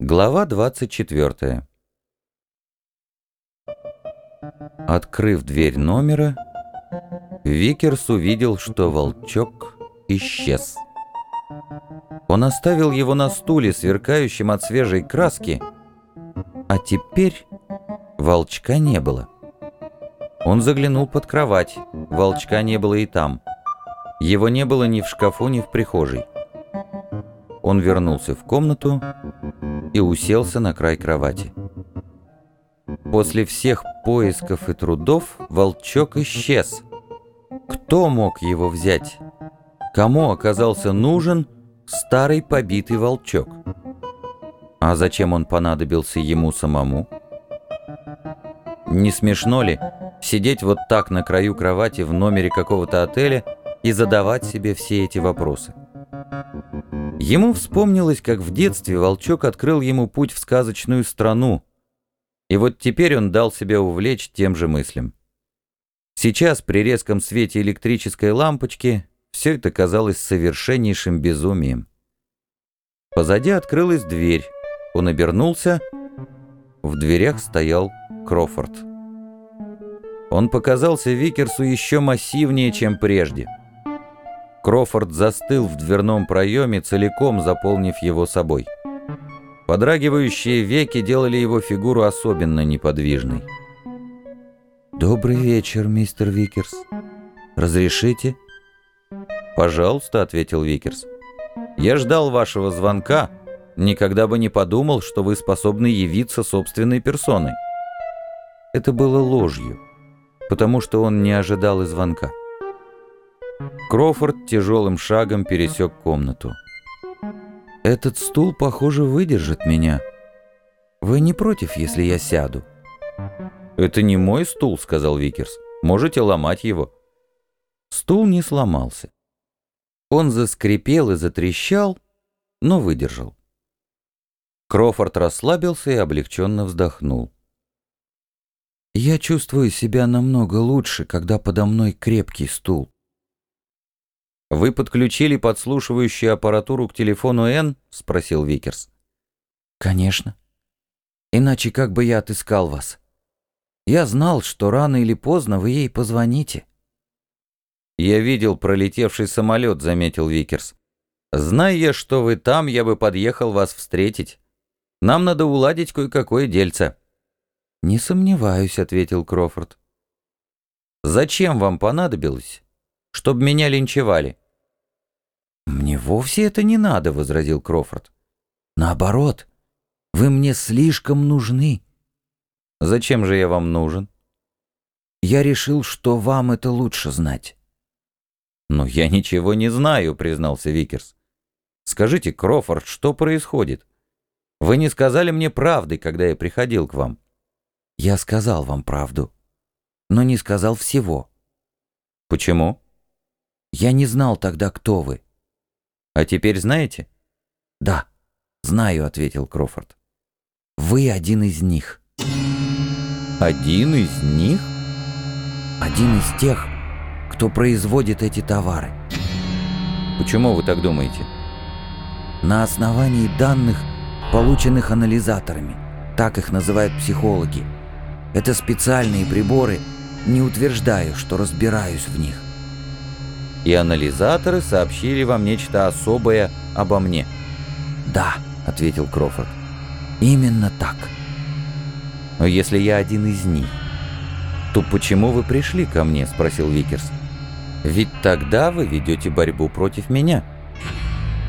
Глава 24 Открыв дверь номера, Викерс увидел, что волчок исчез. Он оставил его на стуле, сверкающем от свежей краски, а теперь волчка не было. Он заглянул под кровать, волчка не было и там. Его не было ни в шкафу, ни в прихожей. Он вернулся в комнату и уселся на край кровати. После всех поисков и трудов волчок исчез. Кто мог его взять? Кому оказался нужен старый побитый волчок? А зачем он понадобился ему самому? Не смешно ли сидеть вот так на краю кровати в номере какого-то отеля и задавать себе все эти вопросы? Ему вспомнилось, как в детстве волчок открыл ему путь в сказочную страну, и вот теперь он дал себя увлечь тем же мыслям. Сейчас, при резком свете электрической лампочки, все это казалось совершеннейшим безумием. Позади открылась дверь. Он обернулся. В дверях стоял Крофорд. Он показался Викерсу еще массивнее, чем прежде. Крофорд застыл в дверном проеме, целиком заполнив его собой. Подрагивающие веки делали его фигуру особенно неподвижной. «Добрый вечер, мистер Викерс. Разрешите?» «Пожалуйста», — ответил Викерс. «Я ждал вашего звонка. Никогда бы не подумал, что вы способны явиться собственной персоной». Это было ложью, потому что он не ожидал и звонка. Крофорд тяжелым шагом пересек комнату. «Этот стул, похоже, выдержит меня. Вы не против, если я сяду?» «Это не мой стул», — сказал Викерс. «Можете ломать его». Стул не сломался. Он заскрипел и затрещал, но выдержал. Крофорд расслабился и облегченно вздохнул. «Я чувствую себя намного лучше, когда подо мной крепкий стул. «Вы подключили подслушивающую аппаратуру к телефону Энн?» — спросил Викерс. «Конечно. Иначе как бы я отыскал вас? Я знал, что рано или поздно вы ей позвоните». «Я видел пролетевший самолет», — заметил Викерс. «Зная, что вы там, я бы подъехал вас встретить. Нам надо уладить кое-какое дельце». «Не сомневаюсь», — ответил Крофорд. «Зачем вам понадобилось?» Чтобы меня линчевали». «Мне вовсе это не надо», — возразил Крофорд. «Наоборот, вы мне слишком нужны». «Зачем же я вам нужен?» «Я решил, что вам это лучше знать». «Но я ничего не знаю», — признался Викерс. «Скажите, Крофорд, что происходит? Вы не сказали мне правды, когда я приходил к вам». «Я сказал вам правду, но не сказал всего». «Почему?» Я не знал тогда, кто вы. А теперь знаете? Да, знаю, ответил Крофорд. Вы один из них. Один из них? Один из тех, кто производит эти товары. Почему вы так думаете? На основании данных, полученных анализаторами. Так их называют психологи. Это специальные приборы, не утверждаю, что разбираюсь в них и анализаторы сообщили вам нечто особое обо мне». «Да», — ответил Крофорд, — «именно так». «Но если я один из них, то почему вы пришли ко мне?» — спросил Викерс. «Ведь тогда вы ведете борьбу против меня».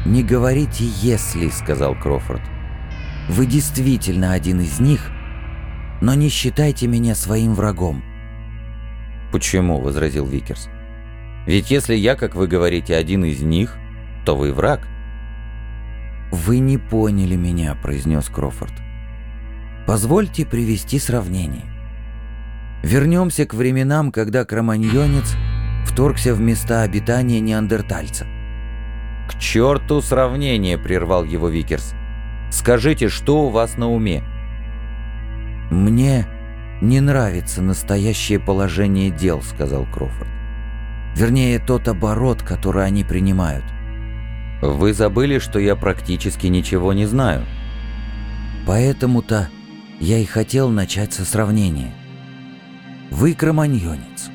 «Не говорите «если», — сказал Крофорд. «Вы действительно один из них, но не считайте меня своим врагом». «Почему?» — возразил Викерс. Ведь если я, как вы говорите, один из них, то вы враг. «Вы не поняли меня», — произнес Крофорд. «Позвольте привести сравнение. Вернемся к временам, когда кроманьонец вторгся в места обитания неандертальца». «К черту сравнение!» — прервал его Викерс. «Скажите, что у вас на уме?» «Мне не нравится настоящее положение дел», — сказал Крофорд. Вернее, тот оборот, который они принимают. Вы забыли, что я практически ничего не знаю. Поэтому-то я и хотел начать со сравнения. Вы кроманьонец.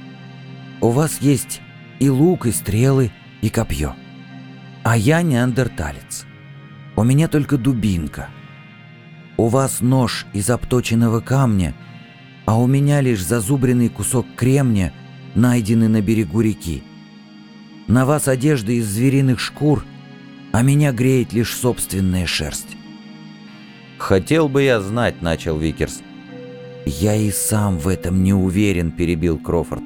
У вас есть и лук, и стрелы, и копье. А я неандерталец. У меня только дубинка. У вас нож из обточенного камня, а у меня лишь зазубренный кусок кремня, найденный на берегу реки. На вас одежда из звериных шкур, а меня греет лишь собственная шерсть. «Хотел бы я знать», — начал Викерс. «Я и сам в этом не уверен», — перебил Крофорд.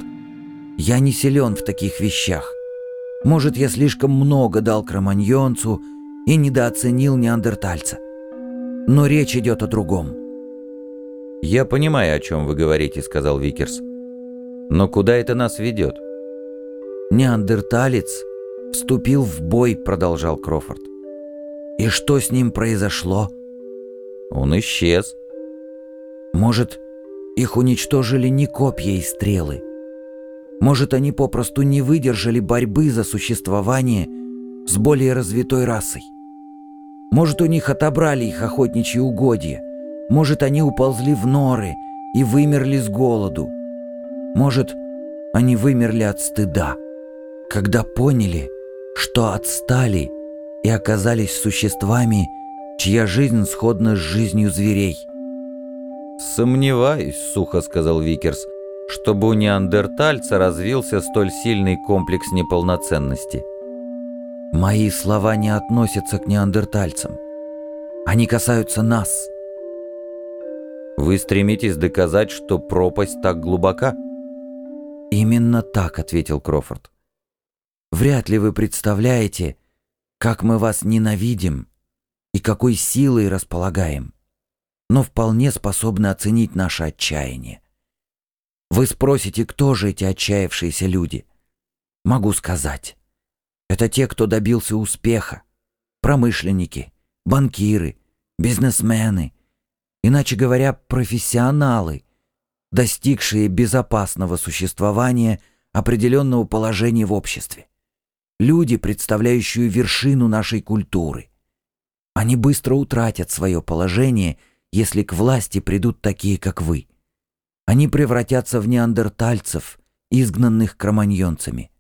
«Я не силен в таких вещах. Может, я слишком много дал кроманьонцу и недооценил неандертальца. Но речь идет о другом». «Я понимаю, о чем вы говорите», — сказал Викерс. «Но куда это нас ведет?» «Неандерталец вступил в бой», — продолжал Крофорд. «И что с ним произошло?» Он исчез. Может, их уничтожили не копья и стрелы. Может, они попросту не выдержали борьбы за существование с более развитой расой. Может, у них отобрали их охотничьи угодья. Может, они уползли в норы и вымерли с голоду. Может, они вымерли от стыда, когда поняли, что отстали и оказались существами, чья жизнь сходна с жизнью зверей. «Сомневаюсь», — сухо сказал Викерс, «чтобы у неандертальца развился столь сильный комплекс неполноценности». «Мои слова не относятся к неандертальцам. Они касаются нас». «Вы стремитесь доказать, что пропасть так глубока?» «Именно так», — ответил Крофорд. «Вряд ли вы представляете, как мы вас ненавидим и какой силой располагаем, но вполне способны оценить наше отчаяние. Вы спросите, кто же эти отчаявшиеся люди? Могу сказать. Это те, кто добился успеха. Промышленники, банкиры, бизнесмены, иначе говоря, профессионалы, достигшие безопасного существования определенного положения в обществе. Люди, представляющие вершину нашей культуры – они быстро утратят свое положение, если к власти придут такие, как вы. Они превратятся в неандертальцев, изгнанных кроманьонцами.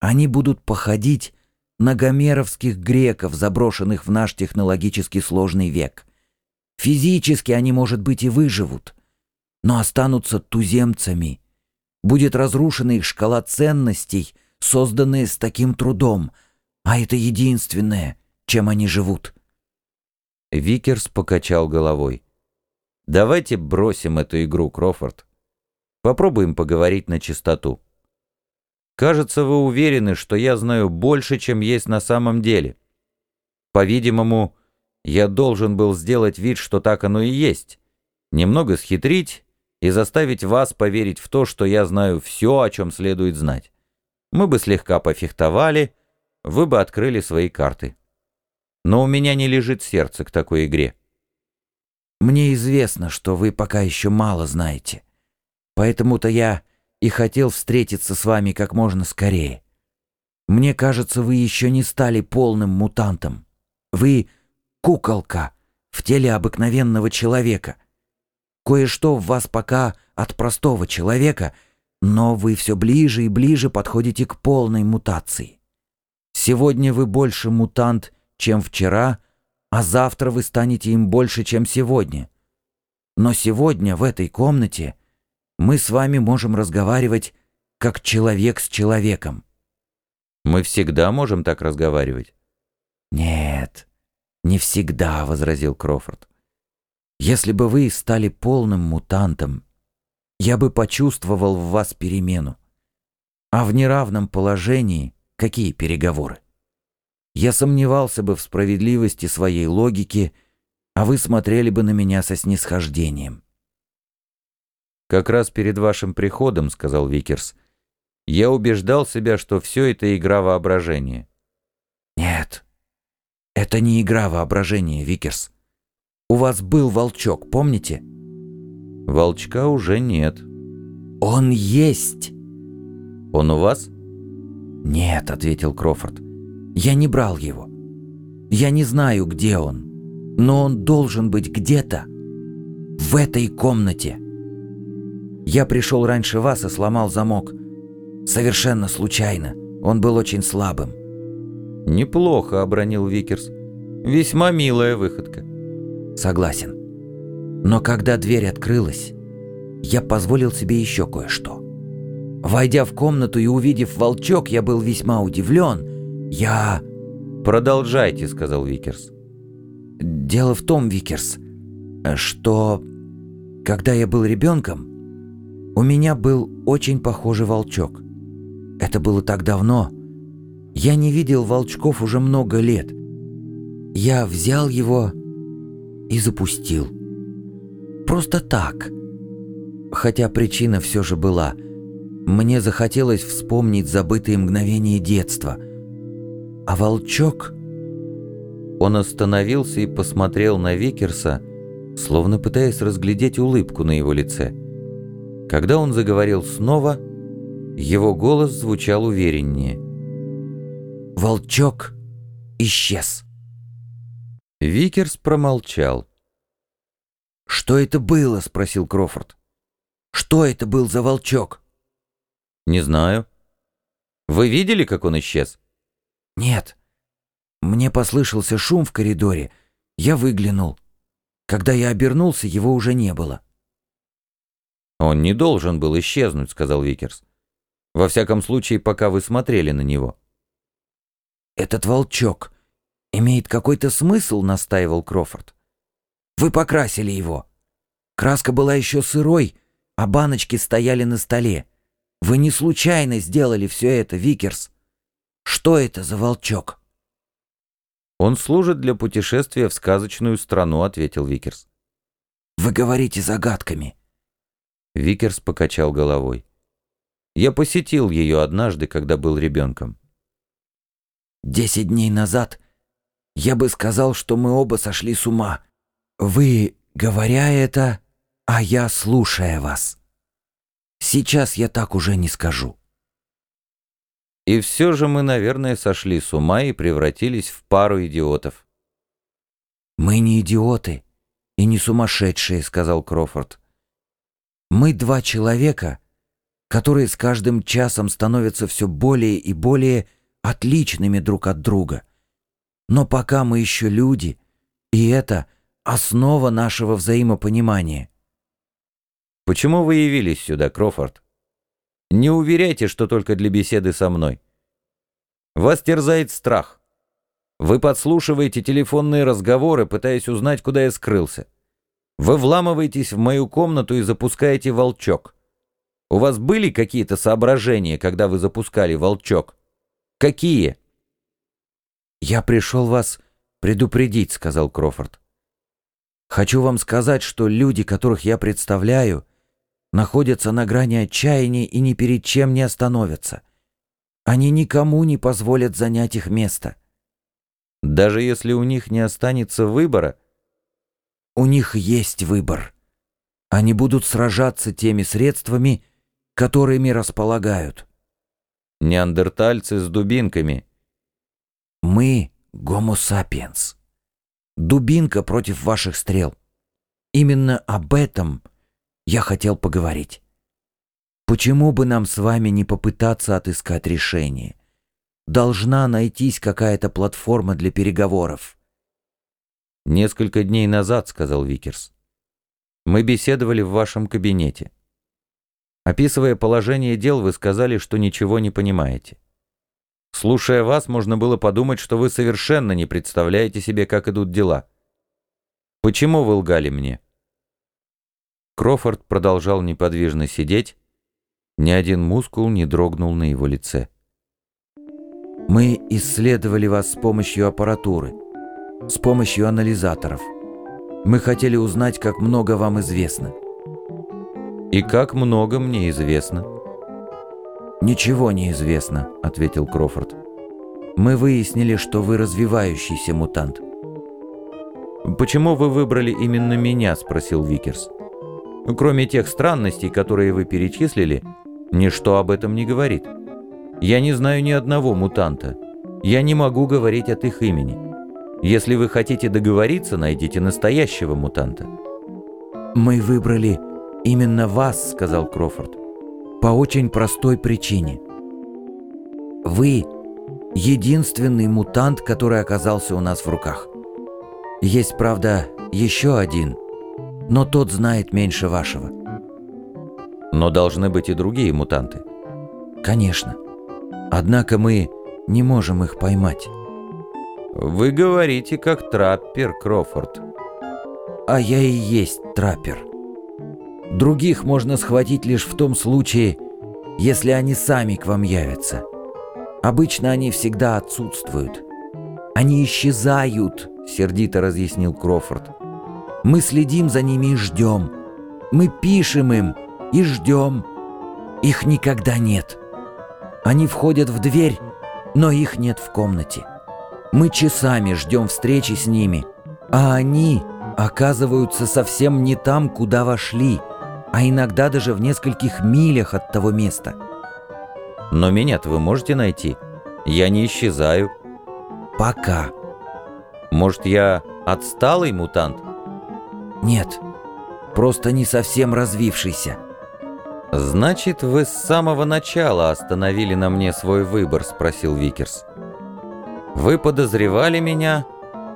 Они будут походить на гомеровских греков, заброшенных в наш технологически сложный век. Физически они, может быть, и выживут, но останутся туземцами. Будет разрушена их шкала ценностей, созданная с таким трудом, а это единственное, чем они живут. Викерс покачал головой. «Давайте бросим эту игру, Крофорд. Попробуем поговорить начистоту. Кажется, вы уверены, что я знаю больше, чем есть на самом деле. По-видимому, я должен был сделать вид, что так оно и есть. Немного схитрить и заставить вас поверить в то, что я знаю все, о чем следует знать. Мы бы слегка пофехтовали, вы бы открыли свои карты но у меня не лежит сердце к такой игре. Мне известно, что вы пока еще мало знаете. Поэтому-то я и хотел встретиться с вами как можно скорее. Мне кажется, вы еще не стали полным мутантом. Вы куколка в теле обыкновенного человека. Кое-что в вас пока от простого человека, но вы все ближе и ближе подходите к полной мутации. Сегодня вы больше мутант, чем вчера, а завтра вы станете им больше, чем сегодня. Но сегодня в этой комнате мы с вами можем разговаривать как человек с человеком. Мы всегда можем так разговаривать? Нет, не всегда, возразил Крофорд. Если бы вы стали полным мутантом, я бы почувствовал в вас перемену. А в неравном положении какие переговоры? я сомневался бы в справедливости своей логики, а вы смотрели бы на меня со снисхождением. «Как раз перед вашим приходом, — сказал Викерс, — я убеждал себя, что все это игра воображения». «Нет, это не игра воображения, Викерс. У вас был волчок, помните?» «Волчка уже нет». «Он есть!» «Он у вас?» «Нет», — ответил Крофорд. Я не брал его. Я не знаю, где он. Но он должен быть где-то в этой комнате. Я пришел раньше вас и сломал замок. Совершенно случайно. Он был очень слабым. «Неплохо», — обронил Викерс. «Весьма милая выходка». «Согласен. Но когда дверь открылась, я позволил себе еще кое-что. Войдя в комнату и увидев волчок, я был весьма удивлен. Я... «Продолжайте», — сказал Викерс. «Дело в том, Викерс, что... Когда я был ребенком, у меня был очень похожий волчок. Это было так давно. Я не видел волчков уже много лет. Я взял его и запустил. Просто так. Хотя причина все же была. Мне захотелось вспомнить забытые мгновения детства. А волчок... Он остановился и посмотрел на Викерса, словно пытаясь разглядеть улыбку на его лице. Когда он заговорил снова, его голос звучал увереннее. «Волчок исчез». Викерс промолчал. «Что это было?» — спросил Крофорд. «Что это был за волчок?» «Не знаю. Вы видели, как он исчез?» «Нет. Мне послышался шум в коридоре. Я выглянул. Когда я обернулся, его уже не было». «Он не должен был исчезнуть», — сказал Викерс. «Во всяком случае, пока вы смотрели на него». «Этот волчок имеет какой-то смысл?» — настаивал Крофорд. «Вы покрасили его. Краска была еще сырой, а баночки стояли на столе. Вы не случайно сделали все это, Викерс. Что это за волчок?» «Он служит для путешествия в сказочную страну», — ответил Викерс. «Вы говорите загадками». Викерс покачал головой. «Я посетил ее однажды, когда был ребенком». «Десять дней назад я бы сказал, что мы оба сошли с ума. Вы, говоря это, а я слушая вас. Сейчас я так уже не скажу». И все же мы, наверное, сошли с ума и превратились в пару идиотов. «Мы не идиоты и не сумасшедшие», — сказал Крофорд. «Мы два человека, которые с каждым часом становятся все более и более отличными друг от друга. Но пока мы еще люди, и это основа нашего взаимопонимания». «Почему вы явились сюда, Крофорд?» Не уверяйте, что только для беседы со мной. Вас терзает страх. Вы подслушиваете телефонные разговоры, пытаясь узнать, куда я скрылся. Вы вламываетесь в мою комнату и запускаете волчок. У вас были какие-то соображения, когда вы запускали волчок? Какие? «Я пришел вас предупредить», — сказал Крофорд. «Хочу вам сказать, что люди, которых я представляю, находятся на грани отчаяния и ни перед чем не остановятся. Они никому не позволят занять их место. Даже если у них не останется выбора? У них есть выбор. Они будут сражаться теми средствами, которыми располагают. Неандертальцы с дубинками. Мы — гомо сапиенс. Дубинка против ваших стрел. Именно об этом я хотел поговорить. Почему бы нам с вами не попытаться отыскать решение? Должна найтись какая-то платформа для переговоров. Несколько дней назад, сказал Викерс, мы беседовали в вашем кабинете. Описывая положение дел, вы сказали, что ничего не понимаете. Слушая вас, можно было подумать, что вы совершенно не представляете себе, как идут дела. Почему вы лгали мне? Крофорд продолжал неподвижно сидеть, ни один мускул не дрогнул на его лице. «Мы исследовали вас с помощью аппаратуры, с помощью анализаторов. Мы хотели узнать, как много вам известно». «И как много мне известно?» «Ничего не известно», — ответил Крофорд. «Мы выяснили, что вы развивающийся мутант». «Почему вы выбрали именно меня?» — спросил Викерс. Кроме тех странностей, которые вы перечислили, ничто об этом не говорит. Я не знаю ни одного мутанта. Я не могу говорить от их имени. Если вы хотите договориться, найдите настоящего мутанта». «Мы выбрали именно вас», — сказал Крофорд, — «по очень простой причине. Вы — единственный мутант, который оказался у нас в руках. Есть, правда, еще один, но тот знает меньше вашего». «Но должны быть и другие мутанты». «Конечно. Однако мы не можем их поймать». «Вы говорите, как траппер, Крофорд». «А я и есть траппер. Других можно схватить лишь в том случае, если они сами к вам явятся. Обычно они всегда отсутствуют. Они исчезают», — сердито разъяснил Крофорд. «Мы следим за ними и ждем. Мы пишем им и ждем. Их никогда нет. Они входят в дверь, но их нет в комнате. Мы часами ждем встречи с ними, а они оказываются совсем не там, куда вошли, а иногда даже в нескольких милях от того места. Но меня-то вы можете найти. Я не исчезаю. Пока. Может, я отсталый мутант? Нет, просто не совсем развившийся. «Значит, вы с самого начала остановили на мне свой выбор?» — спросил Викерс. Вы подозревали меня,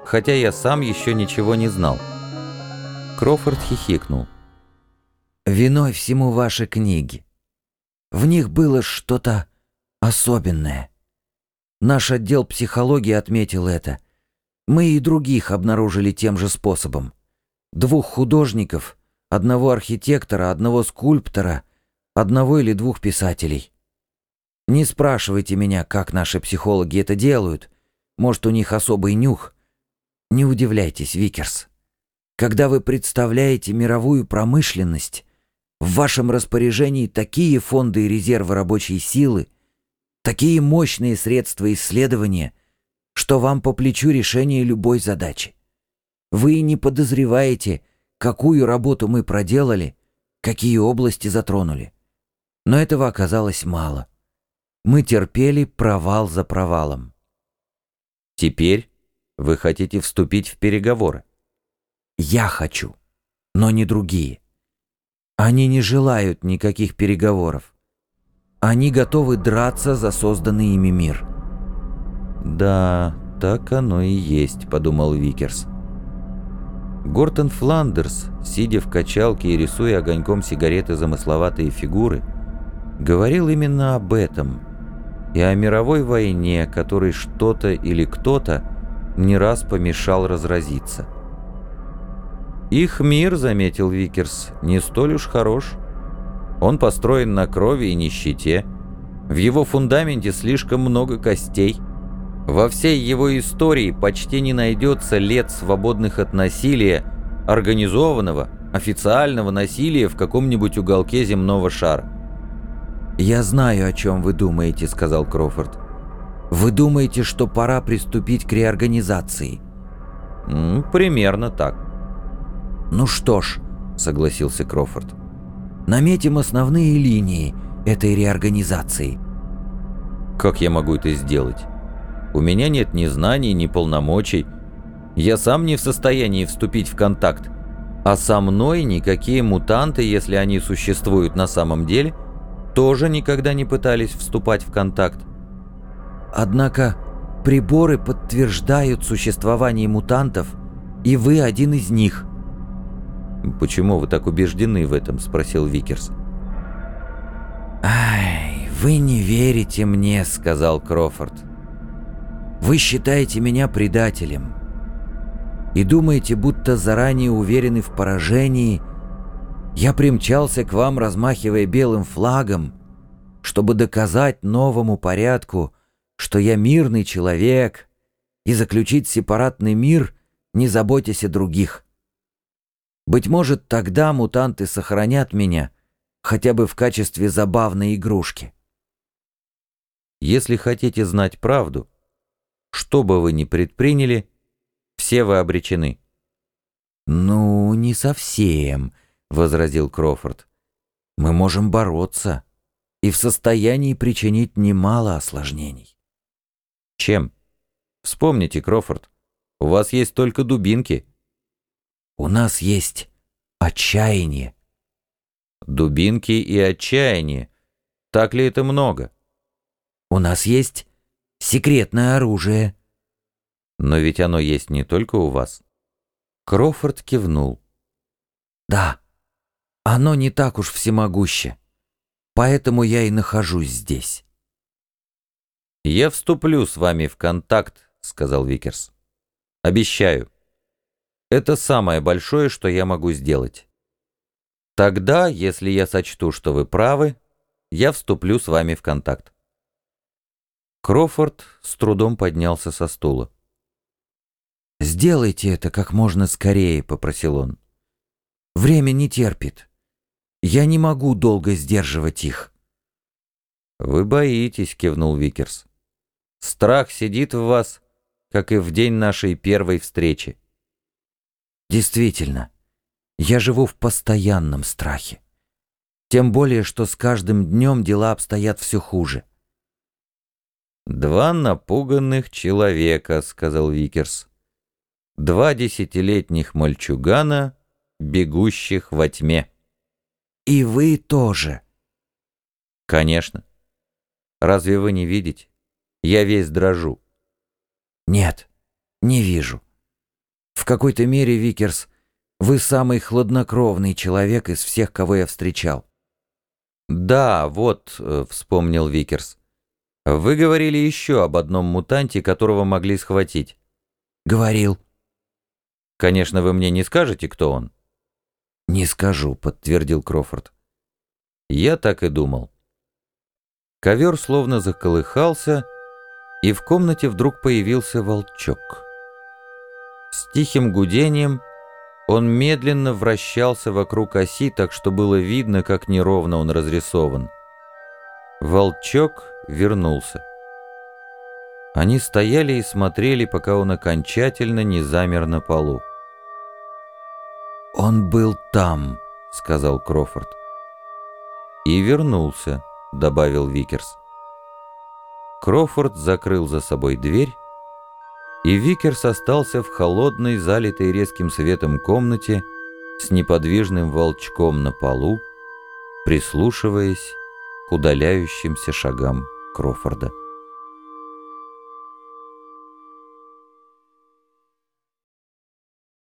хотя я сам еще ничего не знал. Крофорд хихикнул. Виной всему ваши книги. В них было что-то особенное. Наш отдел психологии отметил это. Мы и других обнаружили тем же способом. Двух художников, одного архитектора, одного скульптора, одного или двух писателей. Не спрашивайте меня, как наши психологи это делают — может, у них особый нюх. Не удивляйтесь, Викерс. Когда вы представляете мировую промышленность, в вашем распоряжении такие фонды и резервы рабочей силы, такие мощные средства исследования, что вам по плечу решение любой задачи. Вы не подозреваете, какую работу мы проделали, какие области затронули. Но этого оказалось мало. Мы терпели провал за провалом. Теперь вы хотите вступить в переговоры. Я хочу, но не другие. Они не желают никаких переговоров. Они готовы драться за созданный ими мир. Да, так оно и есть, подумал Викерс. Гортон Фландерс, сидя в качалке и рисуя огоньком сигареты замысловатые фигуры, говорил именно об этом – и о мировой войне, которой что-то или кто-то не раз помешал разразиться. «Их мир, — заметил Викерс, — не столь уж хорош. Он построен на крови и нищете. В его фундаменте слишком много костей. Во всей его истории почти не найдется лет свободных от насилия, организованного, официального насилия в каком-нибудь уголке земного шара. «Я знаю, о чем вы думаете», — сказал Крофорд. «Вы думаете, что пора приступить к реорганизации?» «Примерно так». «Ну что ж», — согласился Крофорд. «Наметим основные линии этой реорганизации». «Как я могу это сделать? У меня нет ни знаний, ни полномочий. Я сам не в состоянии вступить в контакт. А со мной никакие мутанты, если они существуют на самом деле — тоже никогда не пытались вступать в контакт. Однако приборы подтверждают существование мутантов, и вы один из них. «Почему вы так убеждены в этом?» – спросил Викерс. «Ай, вы не верите мне», – сказал Крофорд. «Вы считаете меня предателем и думаете, будто заранее уверены в поражении – я примчался к вам, размахивая белым флагом, чтобы доказать новому порядку, что я мирный человек, и заключить сепаратный мир, не заботясь о других. Быть может, тогда мутанты сохранят меня, хотя бы в качестве забавной игрушки. Если хотите знать правду, что бы вы ни предприняли, все вы обречены. Ну, не совсем, —— возразил Крофорд. «Мы можем бороться и в состоянии причинить немало осложнений». «Чем? Вспомните, Крофорд, У вас есть только дубинки. У нас есть отчаяние. Дубинки и отчаяние. Так ли это много? У нас есть секретное оружие. Но ведь оно есть не только у вас. Крофорд кивнул. Да, оно не так уж всемогуще. Поэтому я и нахожусь здесь. «Я вступлю с вами в контакт», — сказал Викерс. «Обещаю. Это самое большое, что я могу сделать. Тогда, если я сочту, что вы правы, я вступлю с вами в контакт». Крофорд с трудом поднялся со стула. «Сделайте это как можно скорее», — попросил он. «Время не терпит. Я не могу долго сдерживать их». «Вы боитесь», — кивнул Викерс. «Страх сидит в вас, как и в день нашей первой встречи». «Действительно, я живу в постоянном страхе. Тем более, что с каждым днем дела обстоят все хуже». «Два напуганных человека», — сказал Викерс. «Два десятилетних мальчугана, бегущих во тьме». И вы тоже. Конечно. Разве вы не видите? Я весь дрожу. Нет, не вижу. В какой-то мере, Викерс, вы самый хладнокровный человек из всех, кого я встречал. Да, вот, э, вспомнил Викерс. Вы говорили еще об одном мутанте, которого могли схватить. Говорил. Конечно, вы мне не скажете, кто он. «Не скажу», — подтвердил Крофорд. Я так и думал. Ковер словно заколыхался, и в комнате вдруг появился волчок. С тихим гудением он медленно вращался вокруг оси, так что было видно, как неровно он разрисован. Волчок вернулся. Они стояли и смотрели, пока он окончательно не замер на полу. «Он был там», — сказал Крофорд. «И вернулся», — добавил Викерс. Крофорд закрыл за собой дверь, и Викерс остался в холодной, залитой резким светом комнате с неподвижным волчком на полу, прислушиваясь к удаляющимся шагам Крофорда.